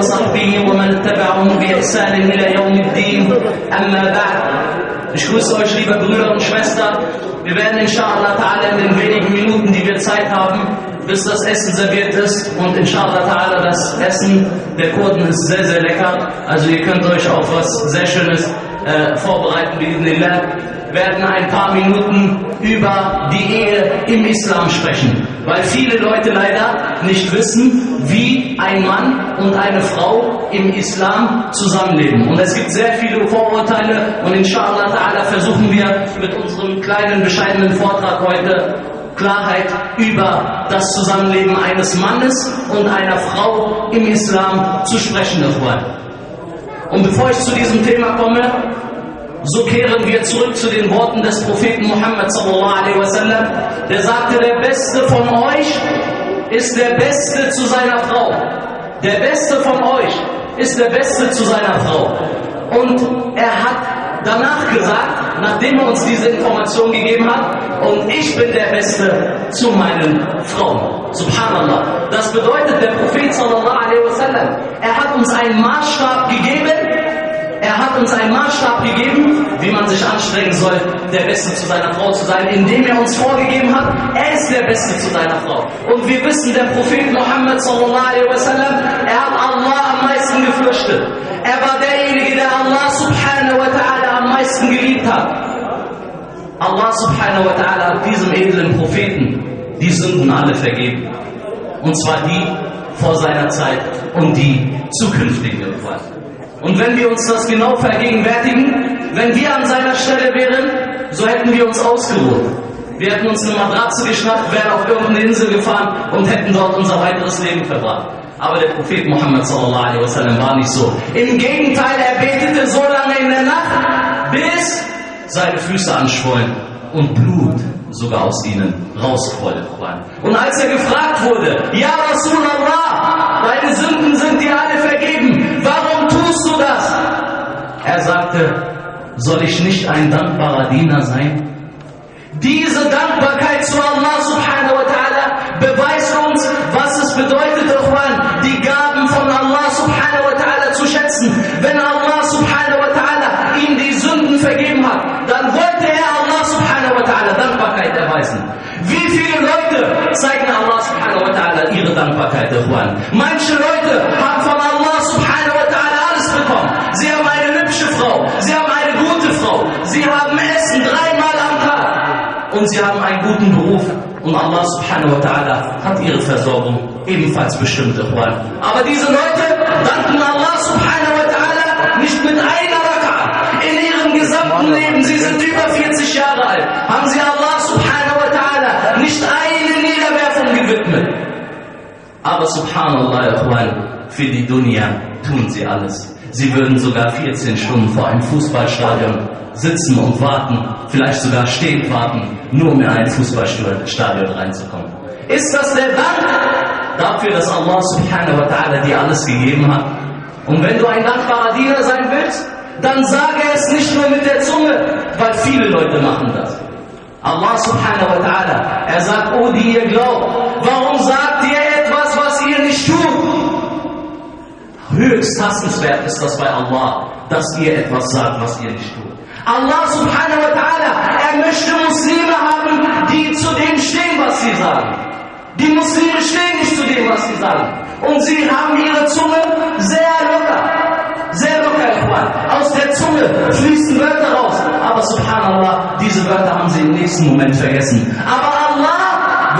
وصحبه ومن تبعهم بإحسان إلى يوم الدين أما بعد Ich grüße euch, liebe Brüder und Schwestern. Wir werden inshallah ta'ala in den wenigen Minuten, die wir Zeit haben, bis das Essen serviert ist. Und inshallah ta'ala, das Essen der Kurden ist sehr, sehr lecker. Also ihr könnt euch auf was sehr Schönes äh, vorbereiten, bi'idhnillah werden ein paar Minuten über die Ehe im Islam sprechen, weil viele Leute leider nicht wissen, wie ein Mann und eine Frau im Islam zusammenleben. Und es gibt sehr viele Vorurteile und inshallah ta'ala versuchen wir mit unserem kleinen, bescheidenen Vortrag heute Klarheit über das Zusammenleben eines Mannes und einer Frau im Islam zu sprechen. Und bevor ich zu diesem Thema komme, so kehren wir zurück zu den Worten des Propheten Muhammad sallallahu alaihi wasallam, der sagte, der Beste von euch ist der Beste zu seiner Frau. Der Beste von euch ist der Beste zu seiner Frau. Und er hat danach gesagt, nachdem er uns diese Information gegeben hat, und ich bin der Beste zu meinen Frauen. Subhanallah. Das bedeutet, der Prophet sallallahu alaihi wasallam, er hat uns einen Maßstab gegeben, er hat uns einen Maßstab gegeben, wie man sich anstrengen soll, der Beste zu seiner Frau zu sein, indem er uns vorgegeben hat, er ist der Beste zu seiner Frau. Und wir wissen, der Prophet Muhammad sallallahu alaihi wasallam, er hat Allah am meisten gefürchtet. Er war derjenige, der Allah subhanahu wa ta'ala am meisten geliebt hat. Allah subhanahu wa ta'ala hat diesem edlen Propheten die Sünden alle vergeben. Und zwar die vor seiner Zeit und die zukünftigen. Und wenn wir uns das genau vergegenwärtigen, wenn wir an seiner Stelle wären, so hätten wir uns ausgeruht. Wir hätten uns eine Matratze geschnappt, wären auf irgendeine Insel gefahren und hätten dort unser weiteres Leben verbracht. Aber der Prophet Muhammad sallallahu wasallam war nicht so. Im Gegenteil, er betete so lange in der Nacht, bis seine Füße anschwollen und Blut sogar aus ihnen rausquoll. Und als er gefragt wurde, Ja Rasulallah, deine Sünden sind dir sagte, soll ich nicht ein dankbarer Diener sein? Diese Dankbarkeit zu Allah subhanahu wa ta'ala beweist uns, was es bedeutet, die Gaben von Allah subhanahu wa ta'ala zu schätzen. Wenn Allah subhanahu wa ta'ala ihm die Sünden vergeben hat, dann wollte er Allah subhanahu wa ta'ala Dankbarkeit erweisen. Wie viele Leute zeigen Allah subhanahu wa ta'ala ihre Dankbarkeit? Manche Leute haben von sie haben Essen dreimal am Tag und sie haben einen guten Beruf. Und Allah subhanahu wa ta'ala hat ihre Versorgung ebenfalls bestimmt, Aber diese Leute danken Allah subhanahu wa ta'ala nicht mit einer Raka. In ihrem gesamten Leben, sie sind über 40 Jahre alt, haben sie Allah subhanahu wa ta'ala nicht eine Niederwerfung gewidmet. Aber subhanallah, für die Dunya tun sie alles. Sie würden sogar 14 Stunden vor einem Fußballstadion sitzen und warten, vielleicht sogar stehen warten, nur um in ein Fußballstadion reinzukommen. Ist das der Dank dafür, dass Allah subhanahu wa ta'ala dir alles gegeben hat? Und wenn du ein dankbarer Diener sein willst, dann sage es nicht nur mit der Zunge, weil viele Leute machen das. Allah subhanahu wa ta'ala, er sagt, oh die ihr glaubt, warum sagt ihr Höchst hassenswert ist das bei Allah, dass ihr etwas sagt, was ihr nicht tut. Allah subhanahu wa ta'ala, er möchte Muslime haben, die zu dem stehen, was sie sagen. Die Muslime stehen nicht zu dem, was sie sagen. Und sie haben ihre Zunge sehr locker. Sehr locker, Ikhwan. Aus der Zunge fließen Wörter raus. Aber subhanallah, diese Wörter haben sie im nächsten Moment vergessen. Aber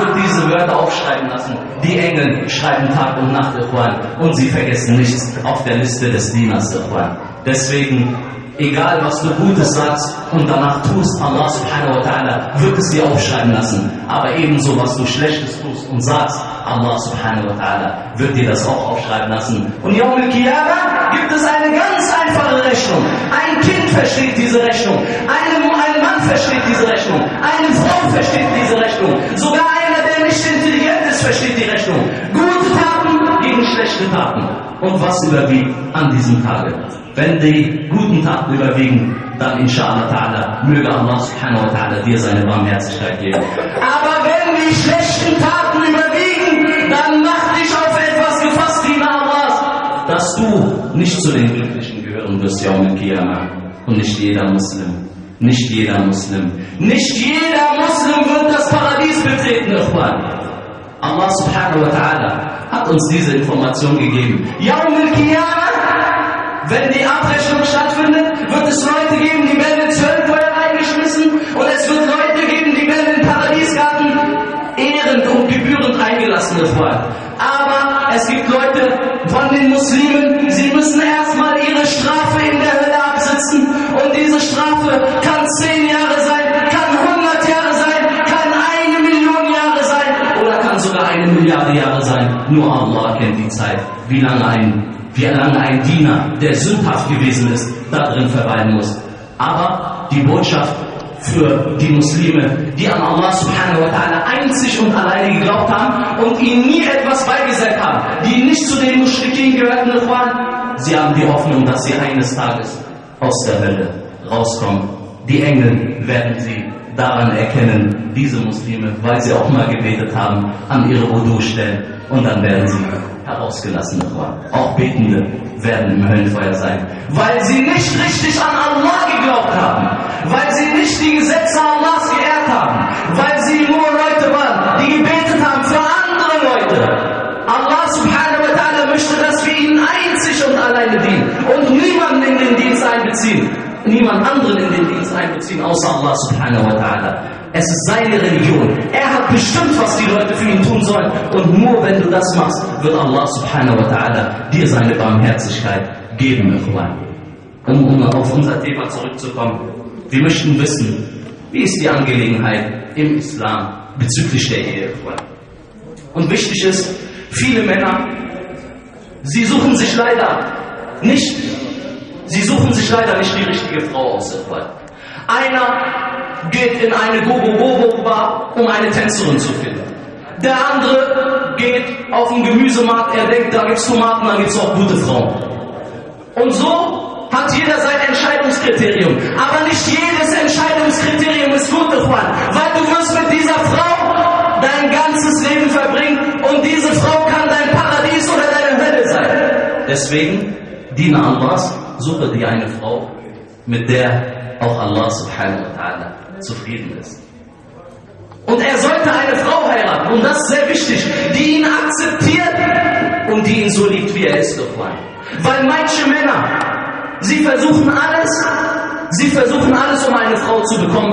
Wird diese Wörter aufschreiben lassen. Die Engel schreiben Tag und Nacht, Ikhwan. Und sie vergessen nichts auf der Liste des Dieners, Ikhwan. Deswegen Egal was du Gutes sagst und danach tust, Allah subhanahu wa ta'ala wird es dir aufschreiben lassen. Aber ebenso was du Schlechtes tust und sagst, Allah subhanahu wa ta'ala wird dir das auch aufschreiben lassen. Und Yawm al-Qiyamah gibt es eine ganz einfache Rechnung. Ein Kind versteht diese Rechnung. Ein, ein Mann versteht diese Rechnung. Eine Frau versteht diese Rechnung. Sogar der nicht intelligent ist, versteht die Rechnung. Gute Taten gegen schlechte Taten. Und was überwiegt an diesem Tage? Wenn die guten Taten überwiegen, dann inshallah ta'ala, möge Allah subhanahu wa ta'ala dir seine Barmherzigkeit geben. Aber wenn die schlechten Taten überwiegen, dann mach dich auf etwas gefasst, wie Allah, dass du nicht zu den Glücklichen gehören wirst, ja um Qiyamah. Und nicht jeder Muslim. Nicht jeder Muslim. Nicht jeder Muslim wird das Paradies betreten, Ikhwan. Allah subhanahu wa ta'ala hat uns diese Information gegeben. Yaum al-Qiyamah wenn die Abrechnung stattfindet, wird es Leute geben, die werden ins Höllenfeuer reingeschmissen und es wird Leute geben, die werden im Paradiesgarten ehrend und gebührend eingelassen, Freund. Aber es gibt Leute von den Muslimen, sie müssen erstmal ihre Strafe und diese Strafe kann zehn Jahre sein, kann hundert Jahre sein, kann eine Million Jahre sein oder kann sogar eine Milliarde Jahre sein. Nur Allah kennt die Zeit, wie lange ein wie lange ein Diener, der sündhaft gewesen ist, da drin verweilen muss. Aber die Botschaft für die Muslime, die an Allah subhanahu wa ta'ala einzig und alleine geglaubt haben und ihnen nie etwas beigesetzt haben, die nicht zu den Muschrikin gehörten sie haben die Hoffnung, dass sie eines Tages aus der Hölle rauskommen. Die Engel werden sie daran erkennen, diese Muslime, weil sie auch mal gebetet haben, an ihre Wudu stellen und dann werden sie herausgelassen waren. Auch Betende werden im Höllenfeuer sein, weil sie nicht richtig an Allah geglaubt haben, weil sie nicht die Gesetze Allahs geehrt haben, weil sie nur Leute waren, die gebetet haben für andere Leute. Allah subhanahu wa ta'ala möchte, dass wir ihnen einzig und alleine dienen und niemanden in den Dienst einbeziehen niemand anderen in den Dienst einbeziehen, außer Allah subhanahu wa ta'ala. Es ist seine Religion. Er hat bestimmt, was die Leute für ihn tun sollen. Und nur wenn du das machst, wird Allah subhanahu wa ta'ala dir seine Barmherzigkeit geben, Um, um auf unser Thema zurückzukommen. Wir möchten wissen, wie ist die Angelegenheit im Islam bezüglich der Ehe, Und wichtig ist, viele Männer, sie suchen sich leider nicht Sie suchen sich leider nicht die richtige Frau aus, Einer geht in eine Gogo-Gogo-Bar, um eine Tänzerin zu finden. Der andere geht auf den Gemüsemarkt, er denkt, da gibt's Tomaten, da gibt's auch gute Frauen. Und so hat jeder sein Entscheidungskriterium. Aber nicht jedes Entscheidungskriterium ist gut, Freund. Weil du wirst mit dieser Frau dein ganzes Leben verbringen und diese Frau kann dein Paradies oder deine Hölle sein. Deswegen diene Allahs suche dir eine Frau, mit der auch Allah subhanahu wa ta'ala zufrieden ist. Und er sollte eine Frau heiraten, und das ist sehr wichtig, die ihn akzeptiert und die ihn so liebt, wie er ist, Weil manche Männer, sie versuchen alles, sie versuchen alles, um eine Frau zu bekommen,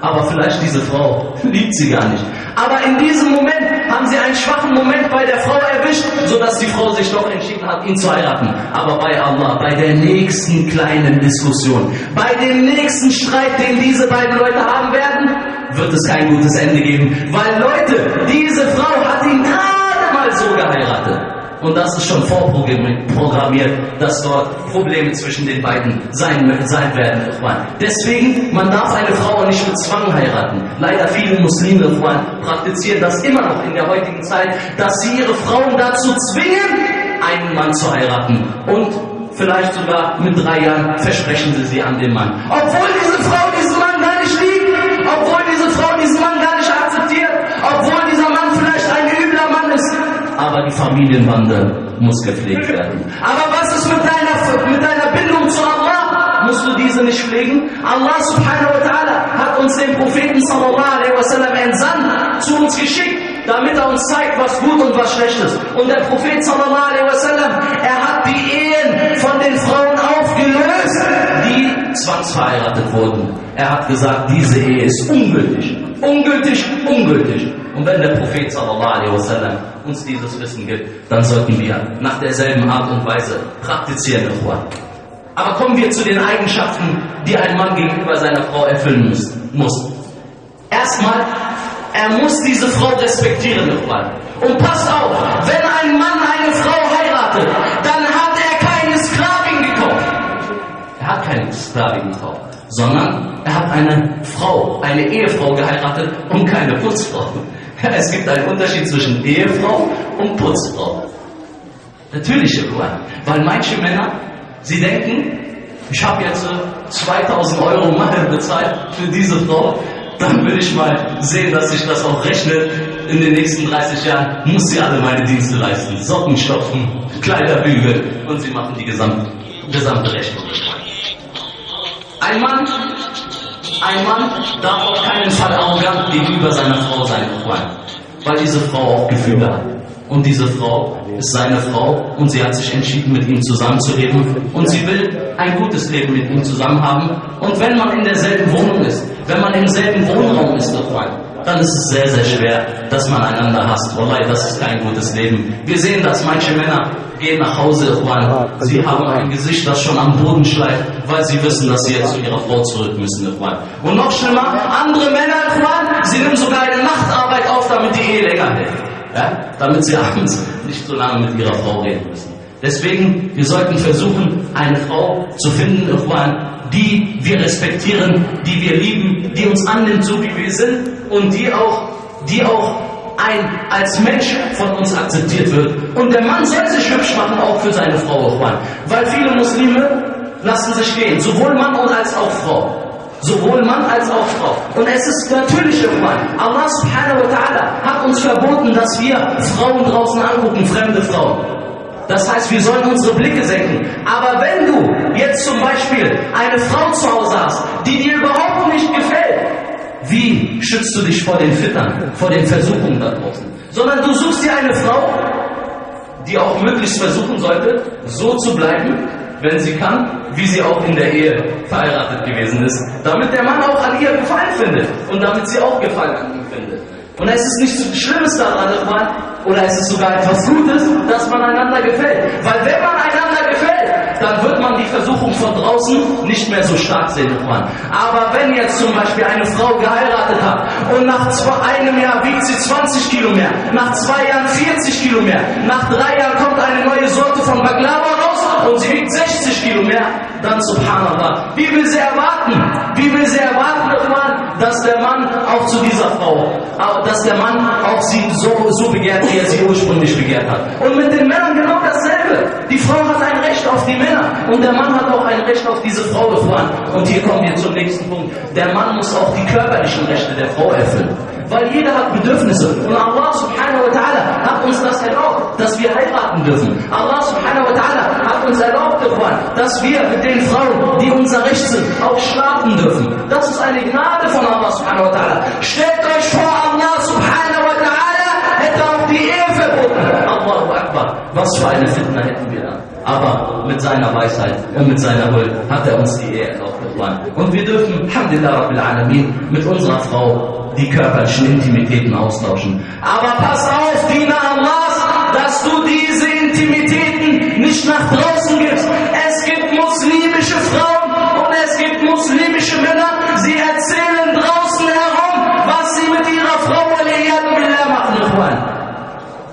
aber vielleicht diese Frau liebt sie gar nicht. Aber in diesem Moment haben sie einen schwachen Moment bei der Frau erwischt, sodass die Frau sich doch entschieden hat, ihn zu heiraten. Aber bei Allah, bei der nächsten kleinen Diskussion, bei dem nächsten Streit, den diese beiden Leute haben werden, wird es kein gutes Ende geben. Weil Leute, diese Frau hat ihn gerade mal so geheiratet. Und das ist schon vorprogrammiert, dass dort Probleme zwischen den beiden sein, sein werden. Deswegen, man darf eine Frau nicht mit Zwang heiraten. Leider viele Muslime praktizieren das immer noch in der heutigen Zeit, dass sie ihre Frauen dazu zwingen, einen Mann zu heiraten. Und vielleicht sogar mit drei Jahren versprechen sie sie an den Mann. Obwohl diese Frau diesen Mann gar nicht liebt, obwohl diese Frau diesen Mann gar nicht akzeptiert, obwohl dieser Mann vielleicht ein übler Mann ist, aber die Familienbande muss gepflegt werden. Aber was ist mit deiner, mit deiner Bindung zu Allah? Musst du diese nicht pflegen? Allah subhanahu wa ta'ala hat uns den Propheten sallallahu alaihi wasallam entsandt, zu uns geschickt, damit er uns zeigt, was gut und was schlecht ist. Und der Prophet sallallahu alaihi wasallam, er hat die Ehen von den Frauen aufgelöst, die zwangsverheiratet wurden. Er hat gesagt, diese Ehe ist ungültig. Ungültig, ungültig. Und wenn der Prophet sallallahu wasallam uns dieses Wissen gibt, dann sollten wir nach derselben Art und Weise praktizieren, Ikhwan. Aber kommen wir zu den Eigenschaften, die ein Mann gegenüber seiner Frau erfüllen muss. Erstmal, er muss diese Frau respektieren, nochmal. Und passt auf, wenn ein Mann eine Frau heiratet, dann hat er keine Sklavin gekauft. Er hat keine Sklavin gekauft, sondern er hat eine Frau, eine Ehefrau geheiratet und keine Putzfrau. Es gibt einen Unterschied zwischen Ehefrau und Putzfrau. Natürlich, weil manche Männer, sie denken, ich habe jetzt 2000 Euro Mangel bezahlt für diese Frau, dann will ich mal sehen, dass sich das auch rechnet. In den nächsten 30 Jahren muss sie alle meine Dienste leisten. Socken stopfen, Kleider bügeln und sie machen die gesamte, gesamte Rechnung. Ein Mann, ein Mann darf auf keinen Fall arrogant gegenüber seiner Frau sein, weil diese Frau auch Gefühle hat. Und diese Frau ist seine Frau und sie hat sich entschieden, mit ihm zusammenzuleben. Und sie will ein gutes Leben mit ihm zusammen haben. Und wenn man in derselben Wohnung ist, wenn man im selben Wohnraum ist, dann ist es sehr, sehr schwer, dass man einander hasst. Wallahi, das ist kein gutes Leben. Wir sehen, dass manche Männer gehen nach Hause, sie haben ein Gesicht, das schon am Boden schleift, weil sie wissen, dass sie jetzt zu ihrer Frau zurück müssen. Und noch schlimmer, andere Männer, sie nehmen sogar eine Nachtarbeit auf, damit die Ehe länger hält. Ja? Damit sie abends nicht so lange mit ihrer Frau reden müssen. Deswegen, wir sollten versuchen, eine Frau zu finden, die wir respektieren, die wir lieben, die uns annimmt, so wie wir sind und die auch, die auch ein, als Mensch von uns akzeptiert wird. Und der Mann soll sich hübsch machen, auch für seine Frau, weil viele Muslime lassen sich gehen, sowohl Mann als auch Frau. Sowohl Mann als auch Frau. Und es ist natürlich irgendwann. Allah subhanahu wa ta'ala hat uns verboten, dass wir Frauen draußen angucken, fremde Frauen. Das heißt, wir sollen unsere Blicke senken. Aber wenn du jetzt zum Beispiel eine Frau zu Hause hast, die dir überhaupt nicht gefällt, wie schützt du dich vor den Fittern, vor den Versuchungen da draußen? Sondern du suchst dir eine Frau, die auch möglichst versuchen sollte, so zu bleiben, wenn sie kann, wie sie auch in der Ehe verheiratet gewesen ist, damit der Mann auch an ihr Gefallen findet und damit sie auch Gefallen an ihm findet. Und es ist nichts Schlimmes daran, oder es ist sogar etwas Gutes, dass man einander gefällt. Weil wenn man einander gefällt, dann wird man die Versuchung von draußen nicht mehr so stark sehen, Mann. Aber wenn jetzt zum Beispiel eine Frau geheiratet hat und nach zwei, einem Jahr wiegt sie 20 Kilo mehr, nach zwei Jahren 40 Kilo mehr, nach drei Jahren kommt eine neue Sorte von Baklava und sie wiegt 60 Kilo mehr, dann subhanallah. Wie will sie erwarten? Wie will sie erwarten, dass der Mann auch zu dieser Frau, dass der Mann auch sie so, so begehrt, wie er sie ursprünglich begehrt hat. Und mit den Männern genau dasselbe. Die Frau hat ein Recht auf die Männer und der Mann hat auch ein Recht auf diese Frau gefahren. Und hier kommen wir zum nächsten Punkt. Der Mann muss auch die körperlichen Rechte der Frau erfüllen. Weil jeder hat Bedürfnisse. Und Allah subhanahu wa ta'ala hat uns das erlaubt, dass wir heiraten dürfen. Allah subhanahu wa ta'ala hat uns erlaubt, dass wir mit den Frauen, die unser Recht sind, auch schlafen dürfen. Das ist eine Gnade von Allah subhanahu wa ta'ala. Stellt euch vor, Allah subhanahu wa ta'ala hätte auch die Ehe verboten. Allahu Akbar. Was für eine Fitna hätten wir da. Aber mit seiner Weisheit und mit seiner Huld hat er uns die Ehe erlaubt. Und wir dürfen, Alhamdulillah Rabbil Alamin, mit unserer Frau die körperlichen Intimitäten austauschen. Aber pass auf, Diener Allahs, dass du diese Intimitäten nicht nach draußen gibst. Es gibt muslimische Frauen und es gibt muslimische Männer, sie erzählen draußen herum, was sie mit ihrer Frau machen.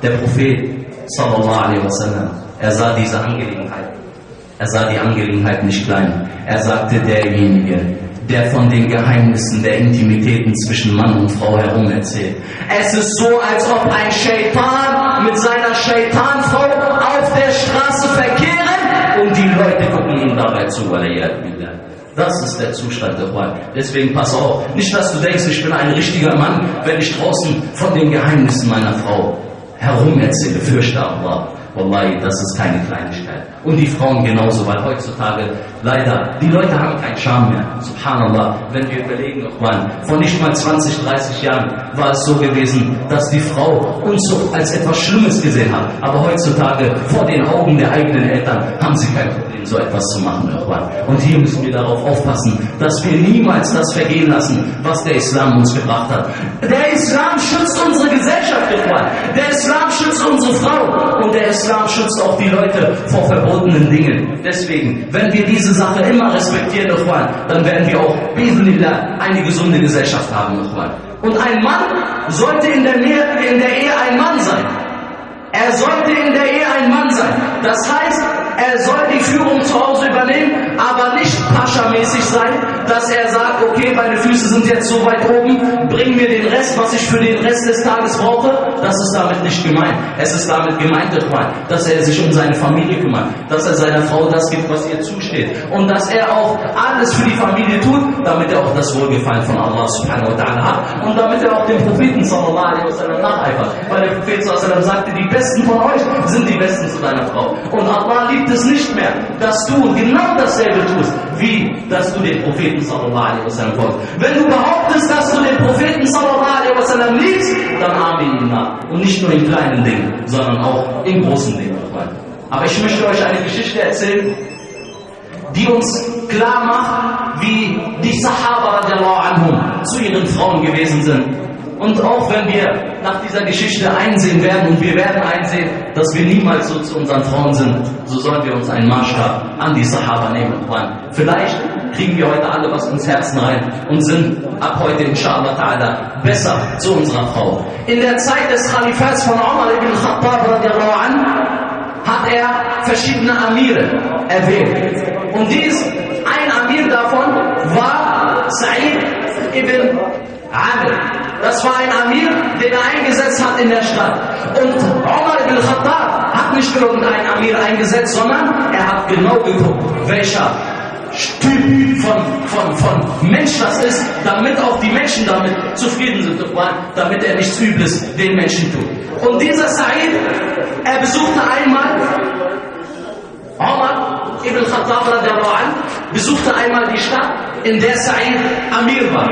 Der Prophet, sallallahu alaihi wasallam, er sah diese Angelegenheit. Er sah die Angelegenheit nicht klein. Er sagte, derjenige, der von den Geheimnissen der Intimitäten zwischen Mann und Frau herum erzählt. Es ist so, als ob ein Shaitan mit seiner Shaitanfrau auf der Straße verkehren und die Leute gucken ihm dabei zu, weil er das ist der Zustand der Wahl. Deswegen pass auf. Nicht, dass du denkst, ich bin ein richtiger Mann, wenn ich draußen von den Geheimnissen meiner Frau herum erzähle. Fürchte Allah. Wallahi, das ist keine Kleinigkeit. Und die Frauen genauso, weil heutzutage leider, die Leute haben keinen Charme mehr. Subhanallah, wenn wir überlegen, noch wann, vor nicht mal 20, 30 Jahren war es so gewesen, dass die Frau uns so als etwas Schlimmes gesehen hat. Aber heutzutage, vor den Augen der eigenen Eltern, haben sie kein Problem, so etwas zu machen. Und hier müssen wir darauf aufpassen, dass wir niemals das vergehen lassen, was der Islam uns gebracht hat. Der Islam schützt unsere Gesellschaft, Ikhwan. Der Islam schützt unsere Frauen und der Islam schützt auch die Leute vor verbotenen Dingen. Deswegen, wenn wir diese Sache immer respektieren, Ikhwan, dann werden wir auch, eine gesunde Gesellschaft haben, Ikhwan. Und ein Mann sollte in der, Nähe, in der Ehe ein Mann sein. Er sollte in der Ehe ein Mann sein. Das heißt, er soll die Führung zu Hause übernehmen, aber nicht paschamäßig sein, dass er sagt, okay, meine Füße sind jetzt so weit oben, bring mir den Rest, was ich für den Rest des Tages brauche. Das ist damit nicht gemeint. Es ist damit gemeint, dass er sich um seine Familie kümmert, dass er seiner Frau das gibt, was ihr zusteht und dass er auch alles für die Familie tut, damit er auch das Wohlgefallen von Allah subhanahu wa ta'ala hat und damit er auch den Propheten sallallahu alaihi wasallam nacheifert. Weil der Prophet sallallahu alaihi wasallam sagte, die Besten von euch sind die Besten zu deiner Frau. Und Allah liebt es nicht mehr, dass du genau dasselbe tust, wie dass du den Propheten sallallahu alaihi wasallam folgst. Wenn du behauptest, dass du den Propheten sallallahu alaihi wasallam liebst, dann amen ihn nach. Und nicht nur in kleinen Dingen, sondern auch in großen Dingen. Aber ich möchte euch eine Geschichte erzählen, die uns klar macht, wie die Sahaba anhum zu ihren Frauen gewesen sind. Und auch wenn wir nach dieser Geschichte einsehen werden, und wir werden einsehen, dass wir niemals so zu unseren Frauen sind, so sollen wir uns einen Maßstab an die Sahaba nehmen. Vielleicht kriegen wir heute alle was ins Herzen rein und sind ab heute inshallah ta'ala besser zu unserer Frau. In der Zeit des Khalifats von Umar ibn Khattab an, hat er verschiedene Amire erwähnt. Und dies, ein Amir davon war Sa'id ibn Amir. Das war ein Amir, den er eingesetzt hat in der Stadt. Und Umar ibn Khattab hat nicht irgendeinen Amir eingesetzt, sondern er hat genau geguckt, welcher Typ von, von, von Mensch das ist, damit auch die Menschen damit zufrieden sind, damit er nichts Übles den Menschen tut. Und dieser Said, er besuchte einmal Omar ibn Khattab besuchte einmal die Stadt, in der Said Amir war.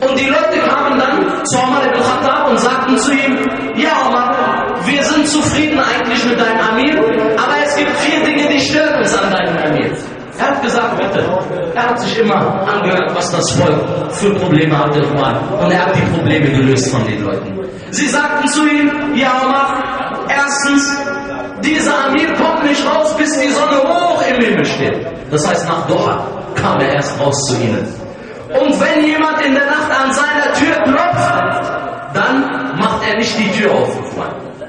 Und die Leute kamen dann zu Omar ibn Khattab und sagten zu ihm, ja Omar, wir sind zufrieden eigentlich mit deinem Amir, aber es gibt vier Dinge, die stören uns an deinem Amir. Er hat gesagt, bitte. Er hat sich immer angehört, was das Volk für Probleme hatte. Und er hat die Probleme gelöst von den Leuten. Sie sagten zu ihm, ja Omar, erstens, dieser Amir kommt nicht raus, bis die Sonne hoch im Himmel steht. Das heißt, nach Doha kam er erst raus zu ihnen. Und wenn jemand in der Nacht an seiner Tür klopft, dann macht er nicht die Tür auf.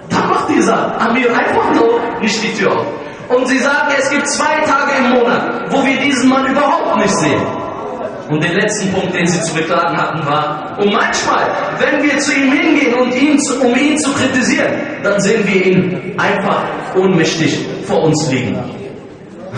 Dann macht dieser Amir einfach so nicht die Tür auf. Und sie sagen, es gibt zwei Tage im Monat, wo wir diesen Mann überhaupt nicht sehen. Und den letzten Punkt, den sie zu beklagen hatten, war, und manchmal, wenn wir zu ihm hingehen, und ihn zu, um ihn zu kritisieren, dann sehen wir ihn einfach ohnmächtig vor uns liegen.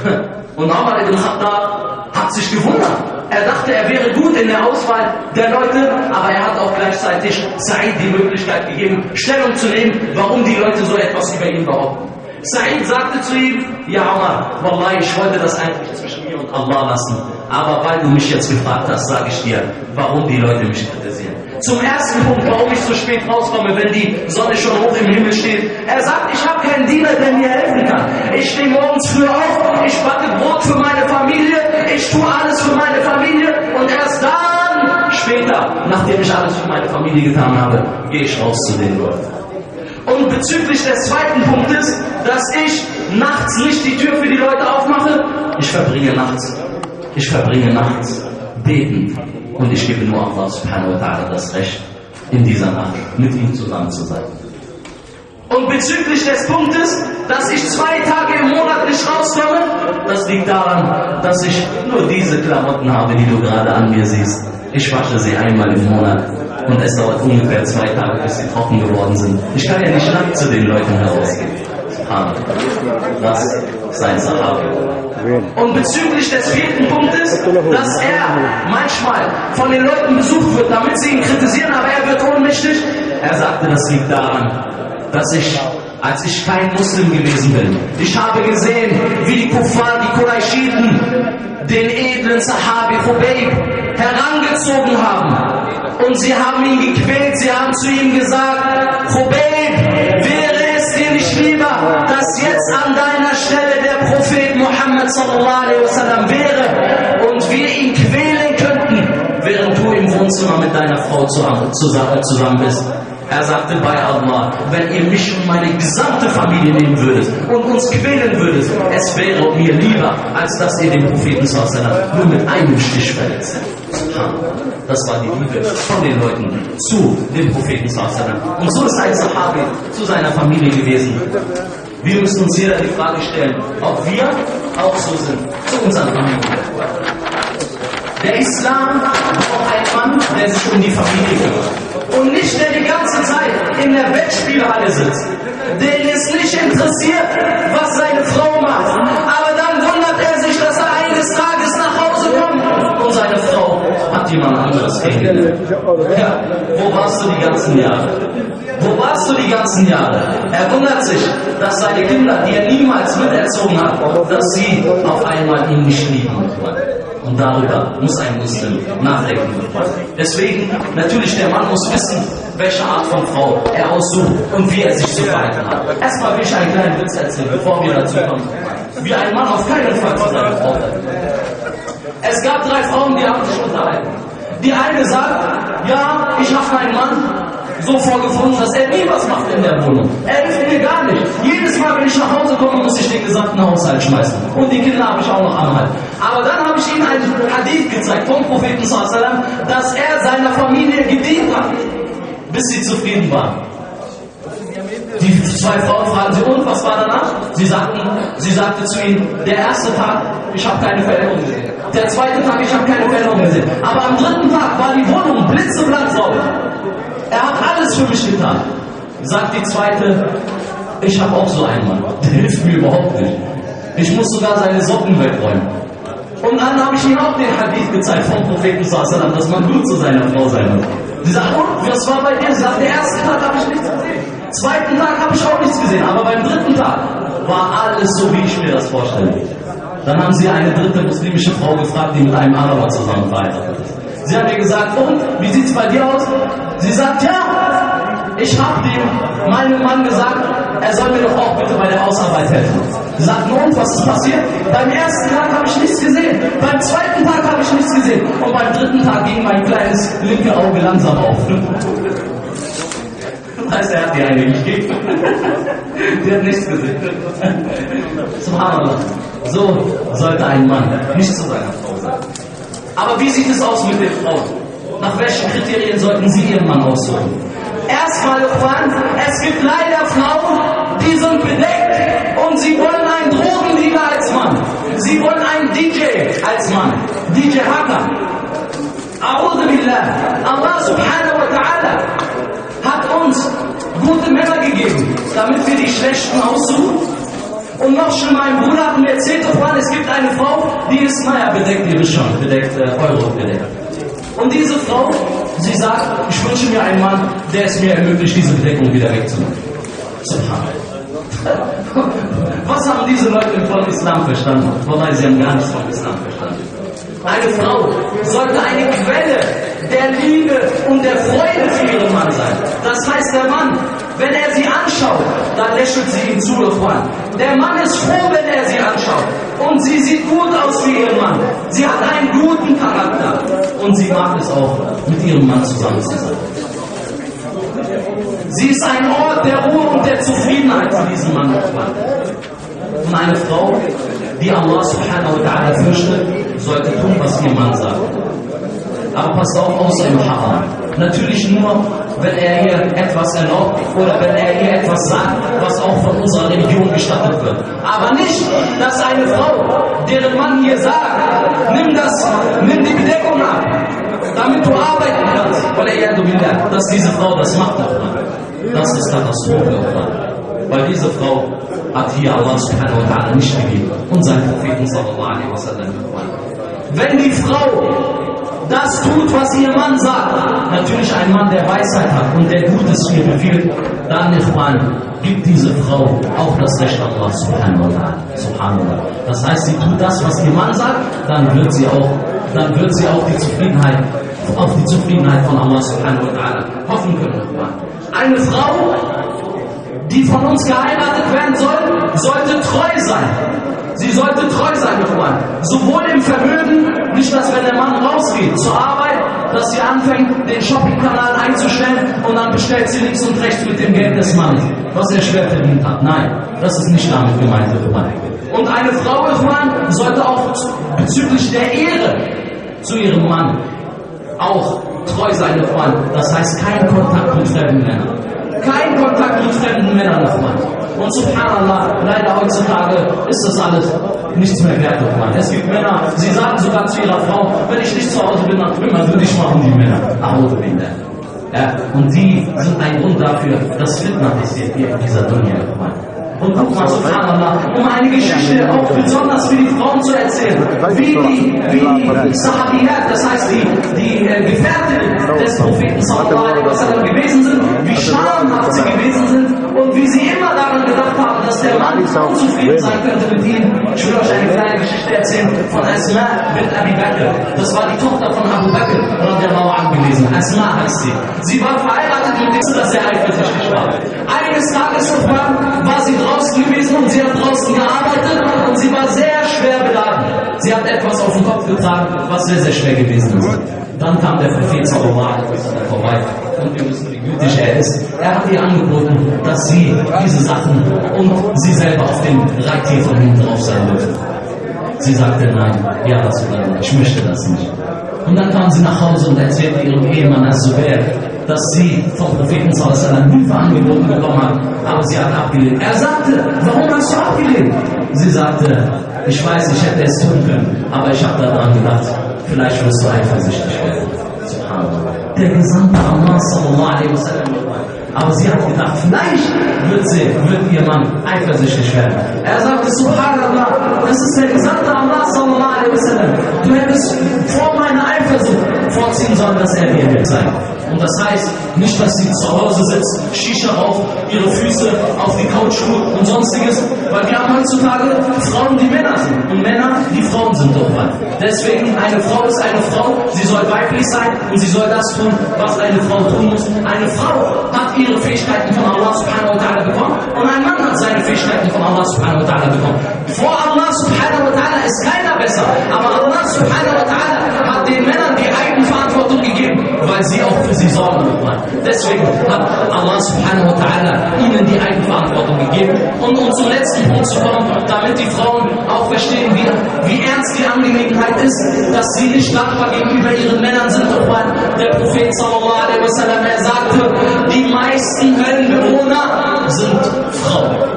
Und Umar ibn Khattab hat sich gewundert. Er dachte, er wäre gut in der Auswahl der Leute, aber er hat auch gleichzeitig Said die Möglichkeit gegeben, Stellung zu nehmen, warum die Leute so etwas über ihn behaupten. Said sagte zu ihm, ja Omar, Wallah, ich wollte das eigentlich zwischen mir und Allah lassen. Aber weil du mich jetzt gefragt hast, sage ich dir, warum die Leute mich kritisieren. Zum ersten Punkt, warum ich so spät rauskomme, wenn die Sonne schon hoch im Himmel steht. Er sagt, ich habe keinen Diener, der mir helfen kann. Ich stehe morgens früh auf, ich backe Brot für meine Familie, ich tue alles für meine Familie und erst dann, später, nachdem ich alles für meine Familie getan habe, gehe ich raus zu den Leuten. Und bezüglich des zweiten Punktes, dass ich nachts nicht die Tür für die Leute aufmache, ich verbringe nachts. Ich verbringe nachts beten. Und ich gebe nur Allah subhanahu wa ta'ala das Recht, in dieser Nacht mit ihm zusammen zu sein. Und bezüglich des Punktes, dass ich zwei Tage im Monat nicht rauskomme, das liegt daran, dass ich nur diese Klamotten habe, die du gerade an mir siehst. Ich wasche sie einmal im Monat und es dauert ungefähr zwei Tage, bis sie trocken geworden sind. Ich kann ja nicht nackt zu den Leuten herausgehen. Das ist ein Sahabi. Und bezüglich des vierten Punktes, dass er manchmal von den Leuten besucht wird, damit sie ihn kritisieren, aber er wird ohnmächtig. Er sagte, das liegt daran, dass ich als ich kein Muslim gewesen bin. Ich habe gesehen, wie die Kuffar, die Quraishiten, den edlen Sahabi Khubayb herangezogen haben und sie haben ihn gequält, sie haben zu ihm gesagt, Khubayb, wäre es dir nicht lieber, dass jetzt an deiner Stelle der Prophet Muhammad sallallahu alaihi wasallam wäre und wir ihn quälen könnten, während du im Wohnzimmer mit deiner Frau zusammen bist. Er sagte bei Allah, wenn ihr mich und meine gesamte Familie nehmen würdet und uns quälen würdet, es wäre mir lieber, als dass ihr den Propheten nur mit einem Stich verletzt. Das war die Liebe von den Leuten zu dem Propheten. Und so ist ein Sahabi zu seiner Familie gewesen. Wir müssen uns jeder die Frage stellen, ob wir auch so sind zu unseren Familien. Der Islam braucht einen Mann, der sich um die Familie kümmert. Und nicht der die ganze Zeit in der Wettspielhalle sitzt. Den ist nicht interessiert, was seine Frau macht. Jemand anderes kennengelernt. Ja, wo warst du die ganzen Jahre? Wo warst du die ganzen Jahre? Er wundert sich, dass seine Kinder, die er niemals miterzogen hat, dass sie auf einmal ihn nicht lieben. Und darüber muss ein Muslim nachdenken. Deswegen, natürlich, der Mann muss wissen, welche Art von Frau er aussucht und wie er sich zu verhalten hat. Erstmal will ich einen kleinen Witz erzählen, bevor wir dazu kommen. Wie ein Mann auf keinen Fall zu seiner Frau Es gab drei Frauen, die haben sich unterhalten. Die eine sagt, ja, ich habe meinen Mann so vorgefunden, dass er nie was macht in der Wohnung. Er hilft mir gar nicht. Jedes Mal, wenn ich nach Hause komme, muss ich den gesamten Haushalt schmeißen. Und die Kinder habe ich auch noch Hals. Aber dann habe ich ihm einen Hadith gezeigt vom Propheten, dass er seiner Familie gedient hat, bis sie zufrieden waren. Die zwei Frauen fragen sie, und was war danach? Sie sagten, sie sagte zu ihnen, der erste Tag, ich habe keine Veränderung gesehen. Der zweite Tag, ich habe keine Veränderung gesehen. Aber am dritten Tag war die Wohnung blitzeblank sauber. Er hat alles für mich getan. Sagt die zweite, ich habe auch so einen Mann. Der hilft mir überhaupt nicht. Ich muss sogar seine Socken wegräumen. Und dann habe ich ihm auch den Hadith gezeigt vom Propheten Sallam, dass man gut zu seiner Frau sein muss. Sie sagt, und was war bei dir? Sie sagt, der erste Tag habe ich nichts gesehen. Zweiten Tag habe ich auch nichts gesehen. Aber beim dritten Tag war alles so, wie ich mir das vorstelle. Dann haben sie eine dritte muslimische Frau gefragt, die mit einem Araber zusammen verheiratet. Sie hat mir gesagt, und, wie sieht es bei dir aus? Sie sagt, ja, ich habe dem meinem Mann gesagt, er soll mir doch auch bitte bei der Hausarbeit helfen. Sie sagt, und, was ist passiert? Beim ersten Tag habe ich nichts gesehen. Beim zweiten Tag habe ich nichts gesehen. Und beim dritten Tag ging mein kleines linke Auge langsam auf. Heißt, er hat die eine gegeben. Die hat nichts gesehen. Subhanallah. So sollte ein Mann nicht zu seiner Frau sein. Aber wie sieht es aus mit den Frauen? Nach welchen Kriterien sollten Sie Ihren Mann aussuchen? Erstmal, Juan, es gibt leider Frauen, die sind bedeckt und sie wollen einen Drogendealer als Mann. Sie wollen einen DJ als Mann. DJ Hacker. A'udhu Billah. Allah subhanahu wa ta'ala uns gute Männer gegeben, damit wir die Schlechten aussuchen und noch schon mein Bruder hat mir erzählt, Juan, es gibt eine Frau, die ist, naja, bedeckt, ihr wisst schon, bedeckt, äh, Euro bedeckt. Und diese Frau, sie sagt, ich wünsche mir einen Mann, der es mir ermöglicht, diese Bedeckung wieder wegzunehmen. Was haben diese Leute von Islam verstanden? Wobei sie haben gar nichts von Islam verstanden. Eine Frau sollte eine Quelle der Liebe und der Freude für ihren Mann sein. Das heißt, der Mann, wenn er sie anschaut, dann lächelt sie ihm zu, Freund. Der Mann ist froh, wenn er sie anschaut. Und sie sieht gut aus wie ihr Mann. Sie hat einen guten Charakter. Und sie mag es auch, mit ihrem Mann zusammen zu sein. Sie ist ein Ort der Ruhe und der Zufriedenheit für diesen Mann. Und eine Frau, die Allah subhanahu wa ta'ala fürchtet, sollte tun, was ihr Mann sagt. Aber passt auf, außer im Haram. Natürlich nur, wenn er ihr etwas erlaubt oder wenn er ihr etwas sagt, was auch von unserer Religion gestattet wird. Aber nicht, dass eine Frau, deren Mann hier sagt, nimm das, nimm die Bedeckung ab, damit du arbeiten kannst. Weil er ja, dass diese Frau das macht. Das ist Katastrophe. Weil diese Frau hat hier Allah subhanahu wa ta'ala nicht gegeben und sein Propheten sallallahu alaihi wasallam Wenn die Frau das tut, was ihr Mann sagt. Natürlich ein Mann, der Weisheit hat und der Gutes ihr befiehlt, dann, Ikhwan, gibt diese Frau auch das Recht Allah subhanahu wa ta'ala. Das heißt, sie tut das, was ihr Mann sagt, dann wird sie auch, dann wird sie auch die Zufriedenheit, auf die Zufriedenheit von Allah subhanahu wa ta'ala hoffen können. Eine Frau, die von uns geheiratet werden soll, sollte treu sein. Sie sollte treu sein, Mann. Sowohl im Vermögen, nicht dass wenn der Mann rausgeht zur Arbeit, dass sie anfängt, den Shoppingkanal einzustellen und dann bestellt sie links und rechts mit dem Geld des Mannes, was er schwer verdient hat. Nein, das ist nicht damit gemeint, Mann. Und eine Frau, Mann, sollte auch bezüglich der Ehre zu ihrem Mann auch treu sein, Mann. Das heißt, kein Kontakt mit fremden Männern. Kein Kontakt mit fremden Männern, Mann. Und subhanallah, leider heutzutage ist das alles nichts mehr wert, Mann. Es gibt Männer, sie sagen sogar zu ihrer Frau, wenn ich nicht zu Hause bin, dann kümmern würde ich machen die Männer. Auto ja, und die sind ein Grund dafür, dass Fitna passiert hier in dieser Mann. Und guck mal, subhanallah, um eine Geschichte auch besonders für die Frauen zu erzählen, wie die, wie die Sahabiyat, das heißt die, die äh, Gefährten des Propheten wasallam gewesen sind, wie schamhaft sie gewesen sind und wie sie immer daran gedacht haben, dass der Mann unzufrieden sein könnte mit ihnen. Ich will euch eine kleine Geschichte erzählen von Asma bin Abi Bakr. Das war die Tochter von Abu Bakr, radiallahu anhu gewesen. Asma heißt sie. Sie war verheiratet mit dem, dass er eifersüchtig war. Eines Tages war sie draußen gewesen und sie hat draußen gearbeitet und sie war sehr schwer beladen. Sie hat etwas auf den Kopf getragen, was sehr, sehr schwer gewesen ist. Dann kam der Prophet Sallallahu vorbei und wir wissen, wie gütig er ist. Er hat ihr angeboten, dass sie diese Sachen und sie selber auf dem Reittier von ihm drauf sein dürfen. Sie sagte nein, ja, Rasulallah, ich möchte das nicht. Und dann kam sie nach Hause und erzählte ihrem Ehemann Az-Zubair, dass sie vom Propheten sallallahu Hilfe angeboten bekommen hat, aber sie hat abgelehnt. Er sagte, warum hast du abgelehnt? Sie sagte, ich weiß, ich hätte es tun können, aber ich habe daran gedacht, vielleicht wirst du eifersüchtig werden. Der Gesandte Allah sallallahu alaihi wasallam aber sie hat gedacht, vielleicht wird sie, wird ihr Mann eifersüchtig werden. Er sagte, Subhanallah, das ist der Gesandte Allah sallallahu alaihi wasallam. Du hättest vor meiner Eifersucht vorziehen sollen, dass er dir wird sein. Und das heißt nicht, dass sie zu Hause sitzt, Shisha auf, ihre Füße auf die Couch tut und sonstiges, weil wir haben heutzutage Frauen, die Männer sind und Männer, die Frauen sind doch mal. Deswegen, eine Frau ist eine Frau, sie soll weiblich sein und sie soll das tun, was eine Frau tun muss. Eine Frau hat ihre Fähigkeiten von Allah subhanahu wa ta'ala bekommen und ein Mann hat seine Fähigkeiten von Allah subhanahu wa ta'ala bekommen. Vor Allah subhanahu wa ta'ala ist keiner besser, aber Allah subhanahu wa ta'ala hat den Männern die Eigenverantwortung gegeben, weil sie auch für sie sorgen wollen. Deswegen hat Allah subhanahu wa ta'ala ihnen die Eigenverantwortung gegeben. Und um zum letzten Punkt zu kommen, damit die Frauen auch verstehen, wie, wie ernst die Angelegenheit ist, dass sie nicht dankbar gegenüber ihren Männern sind. Der Prophet sallallahu alaihi wasallam, er sagte, die meisten Höllenbewohner sind Frauen.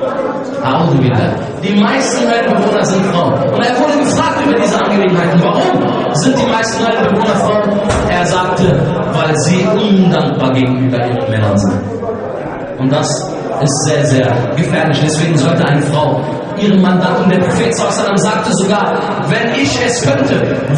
Die meisten Weltbewohner sind weil sie undankbar gegenüber ihren Männern sind. Und das ist sehr, sehr gefährlich. Deswegen sollte eine Frau ihren Mandanten, der Prophet sagte sogar, wenn ich es könnte,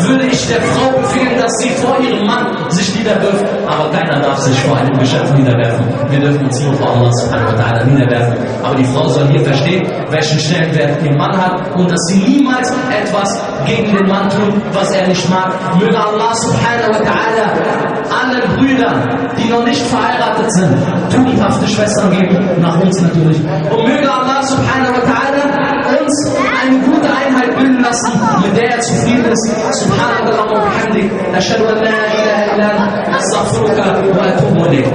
würde ich der Frau befehlen, dass sie vor ihrem Mann sich niederwirft. Aber keiner darf sich vor einem Geschöpf niederwerfen. Wir dürfen uns nur vor Allah subhanahu wa ta'ala niederwerfen. Aber die Frau soll hier verstehen, welchen Stellenwert ihr Mann hat und dass sie niemals etwas gegen den Mann tut, was er nicht mag. Möge Allah subhanahu wa ta'ala alle Brüder, die noch nicht verheiratet sind, tugendhafte Schwestern geben, nach uns natürlich. Und möge Allah subhanahu wa ta'ala uns eine gute Einheit bilden lassen, mit der er zufrieden ist. Subhanallah wa bihamdik. Ashhadu an la ilaha illa